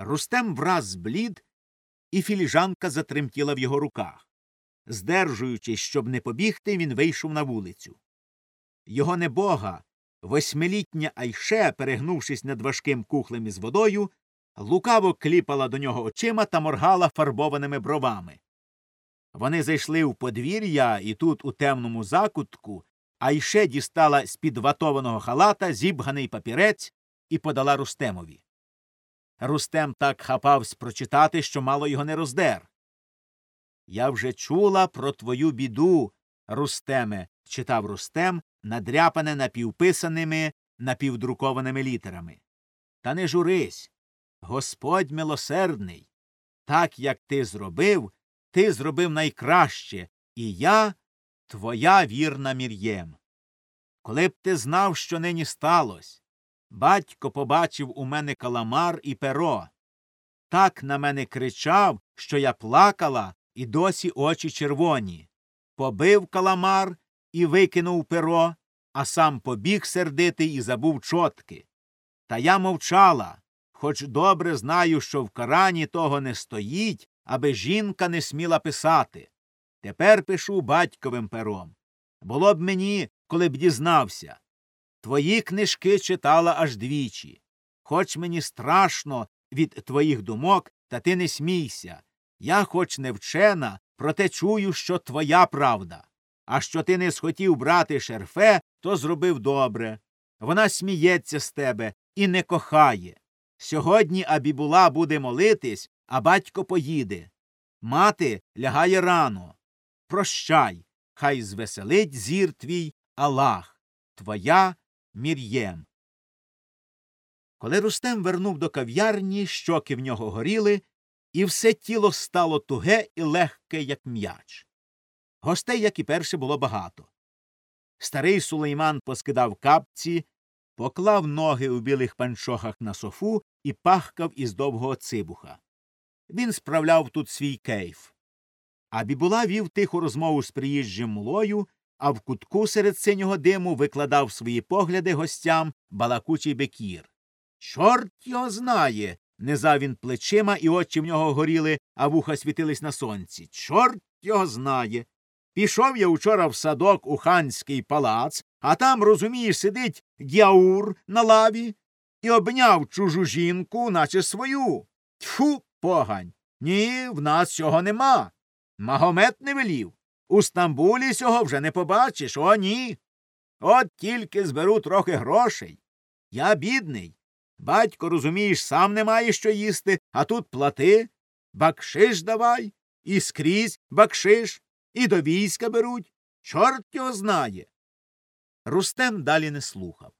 Рустем враз зблід, і філіжанка затремтіла в його руках. Здержуючись, щоб не побігти, він вийшов на вулицю. Його небога, восьмилітня Айше, перегнувшись над важким кухлем із водою, лукаво кліпала до нього очима та моргала фарбованими бровами. Вони зайшли в подвір'я, і тут, у темному закутку, Айше дістала з під ватованого халата зібганий папірець і подала Рустемові. Рустем так хапавсь прочитати, що мало його не роздер. Я вже чула про твою біду, Рустеме, читав Рустем, надряпане напівписаними, напівдрукованими літерами. Та не журись. Господь милосердний. Так, як ти зробив, ти зробив найкраще, і я твоя вірна Мір'єм. Коли б ти знав, що нині сталося, батько побачив у мене каламар і перо. Так на мене кричав, що я плакала, і досі очі червоні. Побив каламар і викинув перо, а сам побіг сердитий і забув чотки. Та я мовчала, хоч добре знаю, що в Корані того не стоїть, аби жінка не сміла писати. Тепер пишу батьковим пером. Було б мені, коли б дізнався. Твої книжки читала аж двічі. Хоч мені страшно від твоїх думок, та ти не смійся. Я, хоч не вчена, проте чую, що твоя правда. А що ти не схотів брати шерфе, то зробив добре. Вона сміється з тебе і не кохає. Сьогодні Абібула буде молитись, а батько поїде. Мати лягає рано. Прощай, хай звеселить зір твій Аллах, твоя Мір'єм. Коли Рустем вернув до кав'ярні, щоки в нього горіли, і все тіло стало туге і легке, як м'яч. Гостей, як і перше, було багато. Старий сулейман поскидав капці, поклав ноги у білих панчохах на софу і пахкав із довгого цибуха. Він справляв тут свій кейф. А бібула вів тиху розмову з приїжджим мулою, а в кутку серед синього диму викладав свої погляди гостям балакучий бекір. Чорт його знає. Низав він плечима, і очі в нього горіли, а вуха світились на сонці. Чорт його знає. Пішов я вчора в садок у ханський палац, а там, розумієш, сидить гяур на лаві і обняв чужу жінку, наче свою. Тьфу, погань. Ні, в нас цього нема. Магомет не велів. У Стамбулі цього вже не побачиш, о, ні. От тільки зберу трохи грошей. Я бідний. Батько, розумієш, сам не має що їсти, а тут плати, бакшиш давай, і скрізь бакшиш, і до війська беруть. Чорт його знає. Рустем далі не слухав.